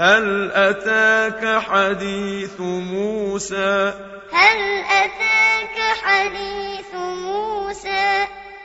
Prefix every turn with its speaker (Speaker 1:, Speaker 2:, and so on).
Speaker 1: هَلْ أَتَاكَ حَدِيثُ مُوسَىٰ؟ هَلْ أَتَاكَ حَدِيثُ